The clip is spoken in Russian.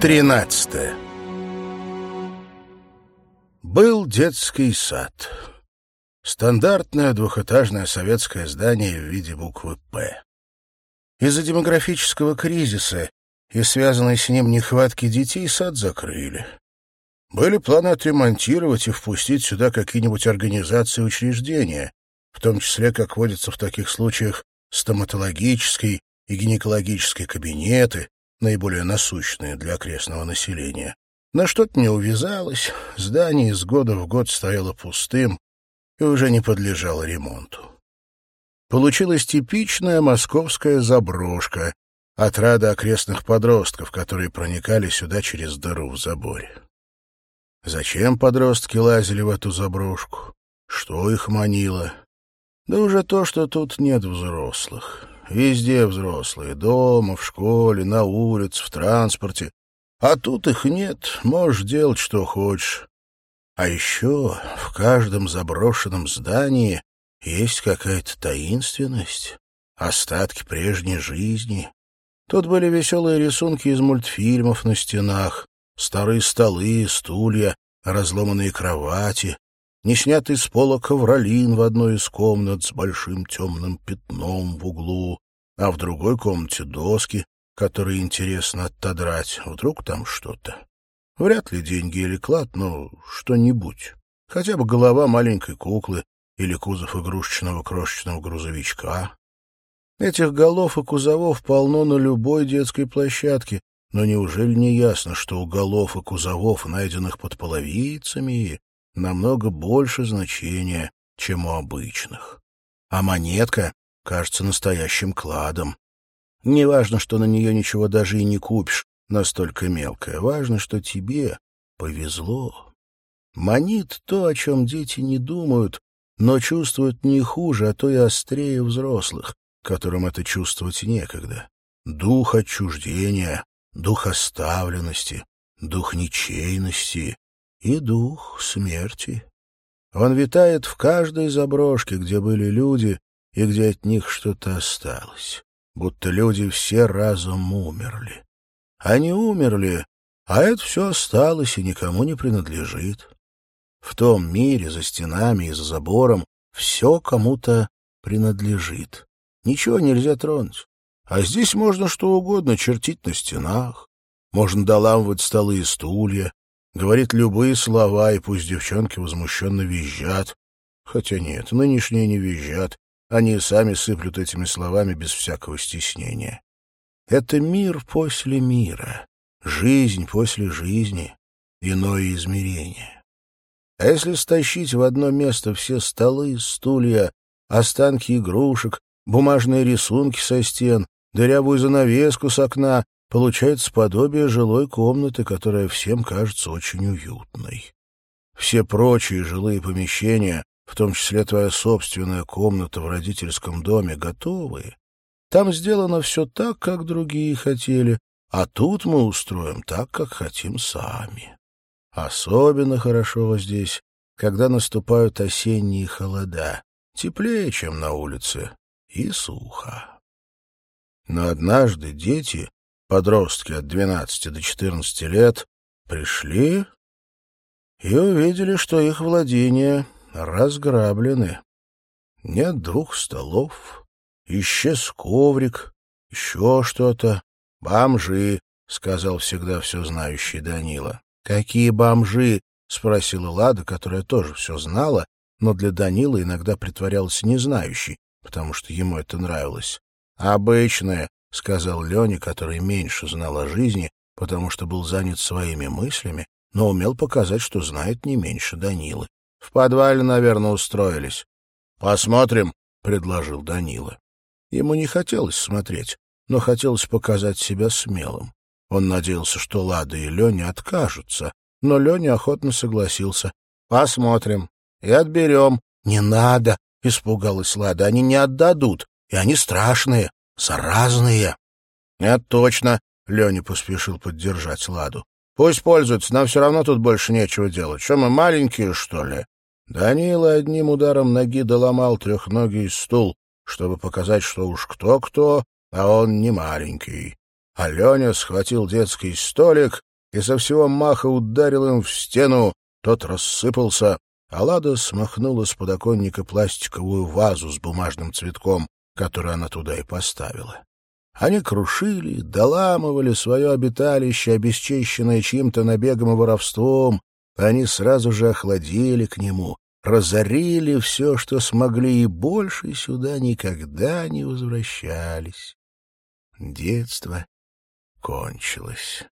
Тринадцатое. Был детский сад. Стандартное двухэтажное советское здание в виде буквы «П». Из-за демографического кризиса и связанной с ним нехватки детей сад закрыли. Были планы отремонтировать и впустить сюда какие-нибудь организации и учреждения, в том числе, как водится в таких случаях, стоматологический и гинекологические кабинеты, наиболее насущные для окрестного населения. Но что-то не увязалось, здание из года в год стояло пустым и уже не подлежало ремонту. Получилась типичная московская заброшка, отрада окрестных подростков, которые проникали сюда через дыру в заборе. Зачем подростки лазили в эту заброшку? Что их манило? Да уже то, что тут нет взрослых. Везде взрослые. Дома, в школе, на улице, в транспорте. А тут их нет. Можешь делать, что хочешь. А еще в каждом заброшенном здании есть какая-то таинственность, остатки прежней жизни. Тут были веселые рисунки из мультфильмов на стенах, старые столы, стулья, разломанные кровати, неснятый с пола ковролин в одной из комнат с большим темным пятном в углу, а в другой комнате доски, которые интересно отодрать. Вдруг там что-то. Вряд ли деньги или клад, но что-нибудь. Хотя бы голова маленькой куклы или кузов игрушечного крошечного грузовичка. Этих голов и кузовов полно на любой детской площадке, но неужели не ясно, что у голов и кузовов, найденных под половицами, намного больше значения, чем у обычных? А монетка кажется настоящим кладом. Неважно, что на нее ничего даже и не купишь, настолько мелкая. Важно, что тебе повезло. Манит то, о чем дети не думают, но чувствуют не хуже, а то и острее взрослых, которым это чувствовать некогда. Дух отчуждения, дух оставленности, дух ничейности и дух смерти. Он витает в каждой заброшке, где были люди и где от них что-то осталось, будто люди все разом умерли. Они умерли, а это все осталось и никому не принадлежит. В том мире, за стенами и за забором, все кому-то принадлежит. Ничего нельзя тронуть. А здесь можно что угодно чертить на стенах, можно доламывать столы и стулья, говорить любые слова, и пусть девчонки возмущенно визжат. Хотя нет, нынешние не визжат, они сами сыплют этими словами без всякого стеснения. Это мир после мира, жизнь после жизни, иное измерение. А если стащить в одно место все столы, стулья, останки игрушек, бумажные рисунки со стен, дырявую занавеску с окна, получается подобие жилой комнаты, которая всем кажется очень уютной. Все прочие жилые помещения, в том числе твоя собственная комната в родительском доме, готовы. Там сделано все так, как другие хотели, а тут мы устроим так, как хотим сами. Особенно хорошо здесь, когда наступают осенние холода, теплее, чем на улице, и сухо. Но однажды дети, подростки от 12 до 14 лет, пришли и увидели, что их владения разграблены. Нет двух столов, исчез коврик, еще что-то. Бомжи, — сказал всегда все знающий Данила. — Какие бомжи? — спросила Лада, которая тоже все знала, но для Данила иногда притворялась незнающей, потому что ему это нравилось. «Обычное», — сказал Леня, который меньше знал о жизни, потому что был занят своими мыслями, но умел показать, что знает не меньше Данилы. «В подвале, наверное, устроились». «Посмотрим», — предложил Данила. Ему не хотелось смотреть, но хотелось показать себя смелым. Он надеялся, что Лада и Леня откажутся, но Леня охотно согласился. «Посмотрим и отберем». «Не надо», — испугалась Лада, — «они не отдадут. И они страшные, заразные. — Это точно, — Леня поспешил поддержать Ладу. — Пусть пользуются, нам все равно тут больше нечего делать. Что мы, маленькие, что ли? Данила одним ударом ноги доломал трехногий стул, чтобы показать, что уж кто-кто, а он не маленький. А Леня схватил детский столик и со всего маха ударил им в стену. Тот рассыпался, а Лада смахнула с подоконника пластиковую вазу с бумажным цветком, которую она туда и поставила. Они крушили, доламывали свое обиталище, обесчищенное чьим-то набегом и воровством. Они сразу же охладели к нему, разорили все, что смогли, и больше сюда никогда не возвращались. Детство кончилось.